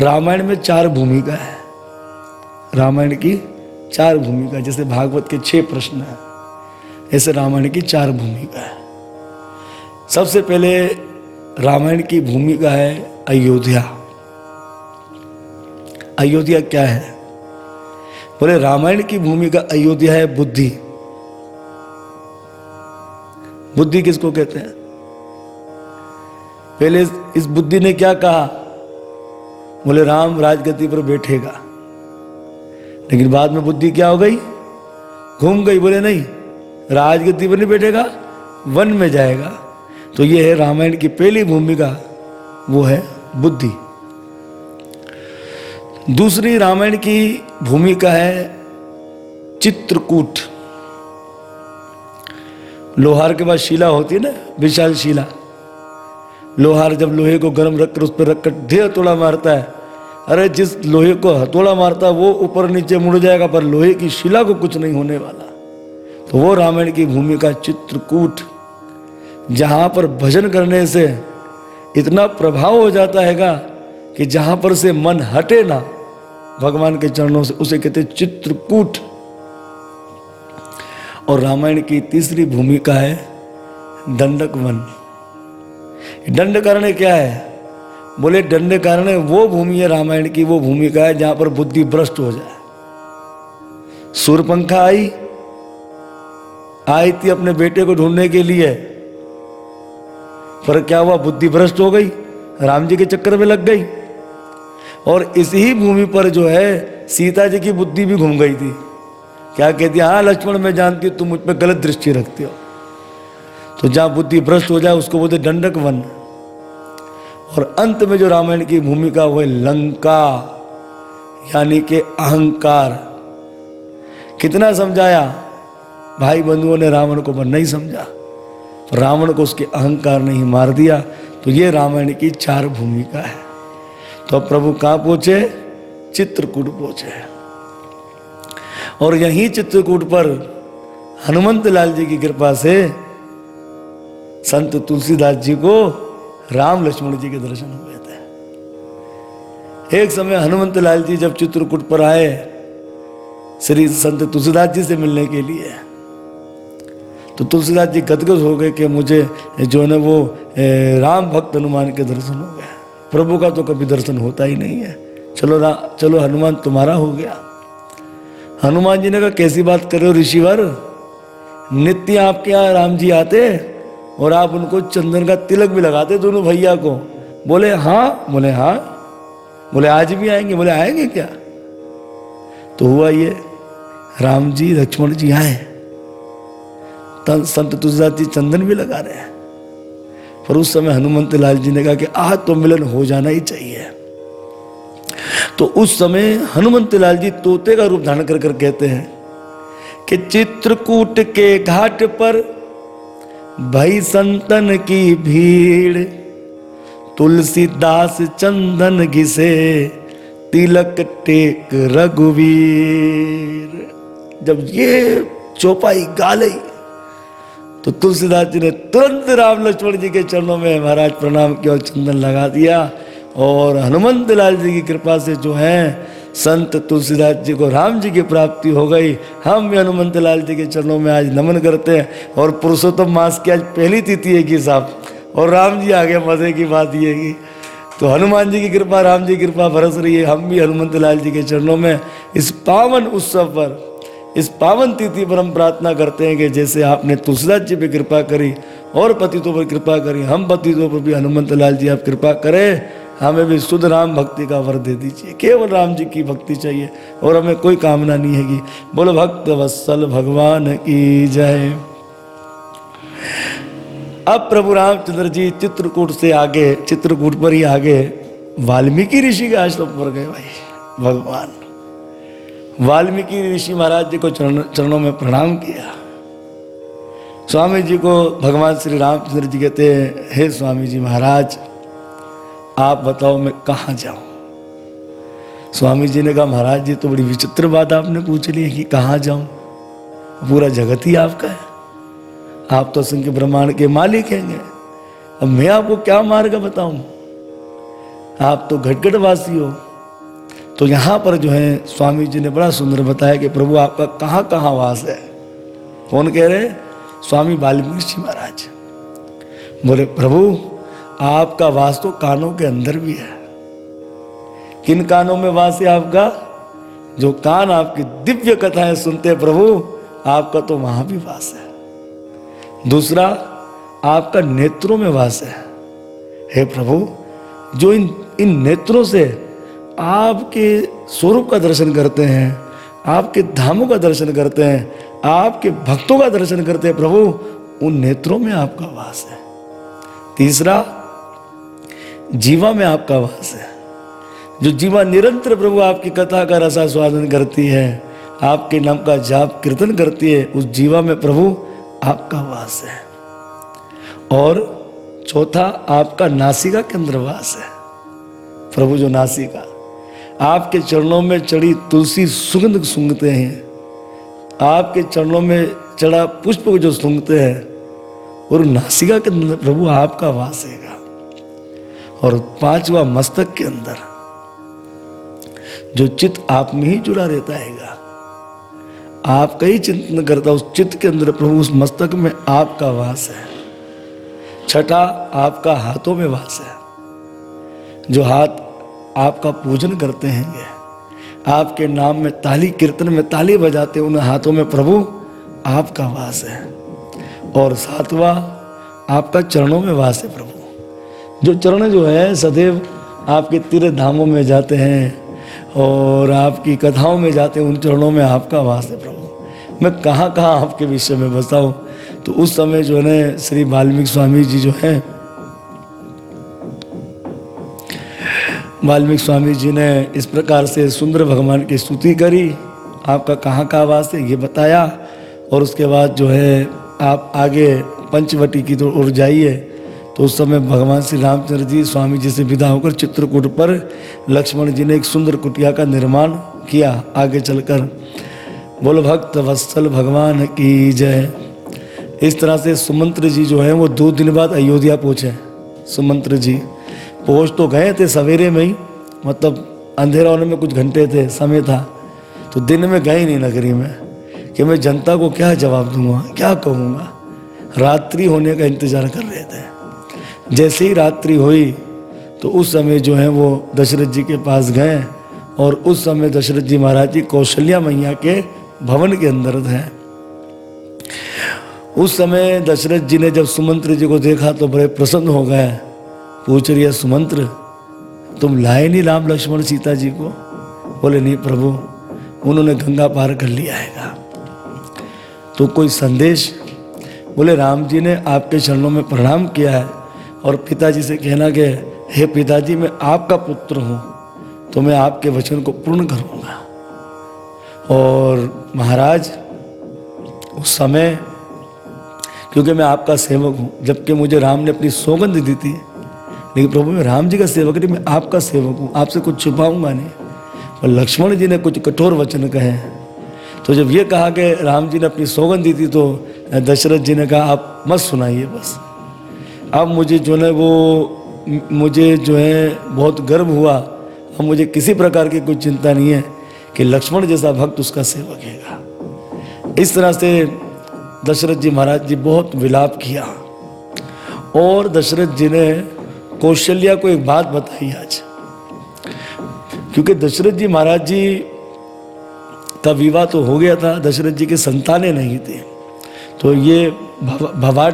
रामायण में चार भूमिका है। रामायण की चार भूमिका, जैसे भागवत के छह प्रश्न हैं, ऐसे रामायण की चार भूमिका है। सबसे पहले रामायण की भूमिका है अयोध्या। अयोध्या क्या है? बोले, रामायण की भूमिका अयोध्या है बुद्धि। बुद्धि किसको कहते हैं? पहले इस बुद्धि ने क्या कहा? बोले, राम राजगति पर बैठेगा। लेकिन बाद में बुद्धि क्या हो गई? घूम गई, बोले, नहीं राजगति पर नहीं बैठेगा, वन में जाएगा। तो ये है रामायण की पहली भूमिका, वो है बुद्धि। दूसरी रामायण की भूमिका है चित्रकूट। लोहार के बाद शिला होती है ना, विशाल शिला। लोहार जब लोहे को गर्म रखकर उस पर रखकर ढेर तोड़ा मारता है। अरे जिस लोहे को हथौड़ा मारता है, वो ऊपर नीचे मुड़ जाएगा, पर लोहे की शिला को कुछ नहीं होने वाला। तो वो रामायण की भूमिका चित्रकूट, जहाँ पर भजन करने से इतना प्रभाव हो जाता हैगा कि जहाँ पर से मन हटे ना, भगवान के चरणों से उसे कहते चित्रकूट। और रामायण की तीसरी भूमिका है दंडक वन दंड कारण क्या है? बोले, दंड कारण वो भूमि है रामायण की, वो भूमिका है जहाँ पर बुद्धि भ्रष्ट हो जाए। सूर्यपंखा आई आई थी अपने बेटे को ढूँढने के लिए, पर क्या हुआ? बुद्धि भ्रष्ट हो गई, राम जी के चक्कर में लग गई। और इसी भूमि पर जो है, सीता जी की बुद्धि भी घूम गई थी। क्या कहती हाँ लक्ष्मण, मैं जानती हूँ, तुम मुझ पर गलत दृष्टि रखते हो। तो जहाँ बुद्धि भ्रष्ट हो जाए, उसको बोलते दंडक वन। और अंत में जो रामायण की भूमिका वो है लंका, यानी के अहंकार। कितना समझाया? भाई बंधुओं ने रावण को पर नहीं समझा। तो रावण को उसके अहंकार ने ही मार दिया। तो ये रामायण की चार भूमिका है। तो प्रभु कहाँ पहुँचे? चित्रकूट पहुँचे और यही चित्रकूट पर हनुमंत लाल जी की कृपा से संत तुलसीदास जी को राम लक्ष्मण जी के दर्शन हुए थे एक समय हनुमंत लाल जी जब चित्रकूट पर आए, श्री संत तुलसीदास जी से मिलने के लिए तो तुलसीदास जी गदगद हो गए कि मुझे जो है वो राम भक्त हनुमान के दर्शन हो गए। प्रभु का तो कभी दर्शन होता ही नहीं है। चलो रा, चलो हनुमान तुम्हारा हो गया। हनुमान जी ने कहा, कैसी बात कर रहे हो ऋषिवर? नित्य आपके यहाँ राम जी आते और आप उनको चंदन का तिलक भी लगाते दोनों भैया को। बोले हाँ। बोले हाँ। बोले, आज भी आएँगे? बोले, आएँगे क्या? तो हुआ ये, राम जी, लक्ष्मण जी आए। संत तुलसीदास जी चंदन भी लगा रहे हैं। पर उस समय हनुमंत लाल जी ने कहा कि आज तो मिलन हो जाना ही चाहिए। तो उस समय हनुमंत लाल जी तोते का रूप धारण कर कर कहते हैं कि, चित्रकूट के घाट पर भई संतन की भीड़, तुलसीदास चंदन घिसे, तिलक टेक रघुवीर। जब ये चौपाई गा तो तुलसीदास जी ने तुरंत राम लक्ष्मण जी के चरणों में महाराज प्रणाम किया और चंदन लगा दिया। और हनुमंत लाल जी की कृपा से जो है संत तुलसीदास जी को राम जी की प्राप्ति हो गई। हम भी हनुमंत लाल जी के चरणों में आज नमन करते हैं और पुरुषोत्तम मास की आज पहली तिथि है कि साहब। और राम जी आ गए मज़े की बात ये की तो हनुमान जी की कृपा, राम जी की कृपा बरस रही है। हम भी हनुमंत लाल जी के चरणों में इस पावन उत्सव पर, इस पावन तिथि पर हम प्रार्थना करते हैं कि जैसे आपने तुलसीदास जी पर कृपा करी और पतितों पर कृपा करी, हम पतितों पर भी हनुमंत लाल जी आप कृपा करें। हमें भी शुद्ध राम भक्ति का वर दे दीजिए। केवल राम जी की भक्ति चाहिए और हमें कोई कामना नहीं है कि बोलो भक्त वत्सल भगवान की जय। अब प्रभु रामचंद्र जी चित्रकूट से आगे चित्रकूट पर ही आगे वाल्मीकि ऋषि के आश्रम पर गए भाई भगवान। वाल्मीकि ऋषि महाराज जी को चरण, चरणों में प्रणाम किया। स्वामी जी को भगवान श्री रामचंद्र जी कहते हैं हे स्वामी जी महाराज आप बताओ मैं कहाँ जाऊँ? स्वामी जी ने कहा, महाराज जी तो बड़ी विचित्र बात आपने पूछ ली है कि कहाँ जाऊँ? पूरा जगत ही आपका है। आप तो संख्य ब्रह्मांड के मालिक हैंगे अब मैं आपको क्या मार्ग बताऊँ? आप तो घटघटवासी हो। तो यहाँ पर जो है स्वामी जी ने बड़ा सुंदर बताया कि प्रभु, आपका कहाँ कहाँ वास है? कौन कह रहे स्वामी वाल्मीकि जी महाराज। बोले, प्रभु आपका वास तो कानों के अंदर भी है। किन कानों में वास है आपका? जो कान आपकी दिव्य कथाएँ सुनते प्रभु, आपका तो वहाँ भी वास है। दूसरा, आपका नेत्रों में वास है। हे प्रभु, जो इन इन नेत्रों से आपके स्वरूप का दर्शन करते हैं, आपके धामों का दर्शन करते हैं, आपके भक्तों का दर्शन करते हैं, प्रभु, उन नेत्रों में आपका वास है। तीसरा जीवा में आपका वास है। जो जीवा निरंतर प्रभु आपकी कथा का रसा स्वादन करती है, आपके नाम का जाप कीर्तन करती है, उस जीवा में प्रभु आपका वास है। और चौथा, आपका नासिका के अंदर वास है। प्रभु जो नासिका, आपके चरणों में चढ़ी तुलसी सुगंध सूंघते हैं। आपके चरणों में चढ़ा पुष्प जो सूंघते हैं, और नासिका के प्रभु आपका वास हैगा और पांचवा मस्तक के अंदर, जो चित्त आप में ही जुड़ा रहता हैगा। आपका ही चिंतन करता, उस चित्त के अंदर प्रभु, उस मस्तक में आपका वास है। छठा, आपका हाथों में वास है। जो हाथ आपका पूजन करते हैं आपके नाम में ताली, कीर्तन में ताली बजाते, उन हाथों में प्रभु आपका वास है। और सातवा, आपका चरणों में वास है प्रभु। जो चरण जो है, सदैव आपके तीर्थ धामों में जाते हैं और आपकी कथाओं में जाते हैं, उन चरणों में आपका वास है प्रभु। मैं कहाँ कहाँ आपके विषय में बताऊँ? तो उस समय जो है श्री वाल्मीकि स्वामी जी जो हैं, वाल्मीकि स्वामी जी ने इस प्रकार से सुंदर भगवान की स्तुति करी। आपका कहाँ का वास है, ये बताया और उसके बाद जो है, आप आगे पंचवटी की ओर जाइए। तो उस समय भगवान श्री रामचंद्र जी स्वामी जी से विदा होकर चित्रकूट पर लक्ष्मण जी ने एक सुंदर कुटिया का निर्माण किया, आगे चलकर। बोल, भक्त वत्सल भगवान की जय। इस तरह से सुमंत्र जी जो हैं, वो दो दिन बाद अयोध्या पहुँचे। सुमंत्र जी, पहुँच तो गए थे सवेरे में ही मतलब अंधेरा होने में कुछ घंटे थे, समय था। तो दिन में गए नहीं नगरी में। कि मैं जनता को क्या जवाब दूँगा, क्या कहूँगा? रात्रि होने का इंतज़ार कर रहे थे। जैसे ही रात्रि हुई तो उस समय जो है वो दशरथ जी के पास गए और उस समय दशरथ जी महाराज जी कौशल्या मैया के भवन के अंदर थे उस समय दशरथ जी ने जब सुमंत्र जी को देखा तो बड़े प्रसन्न हो गए। पूछ रही है, सुमंत्र, तुम लाए नहीं राम लक्ष्मण सीता जी को? बोले, नहीं प्रभु, उन्होंने गंगा पार कर लिया है तो कोई संदेश? बोले, राम जी ने आपके चरणों में प्रणाम किया है। और पिताजी से कहना कि हे पिताजी, मैं आपका पुत्र हूँ तो मैं आपके वचन को पूर्ण करूँगा। और महाराज, उस समय, क्योंकि मैं आपका सेवक हूँ, जबकि मुझे राम ने अपनी सौगंध दी थी, लेकिन प्रभु, मैं राम जी का सेवक नहीं, मैं आपका सेवक हूँ, आपसे कुछ छुपाऊँगा नहीं। और लक्ष्मण जी ने कुछ कठोर वचन कहे। तो जब ये कहा कि राम जी ने अपनी सौगंध दी थी तो दशरथ जी ने कहा, आप मत सुनाइए बस। अब मुझे जो है वो, मुझे जो है बहुत गर्व हुआ। अब मुझे किसी प्रकार की कोई चिंता नहीं है कि लक्ष्मण जैसा भक्त उसका सेवक है इस तरह से दशरथ जी महाराज जी बहुत विलाप किया। और दशरथ जी ने कौशल्या को एक बात बताई आज। क्योंकि दशरथ जी महाराज जी का विवाह तो हो गया था, दशरथ जी के संतानें नहीं थे। तो ये भवाट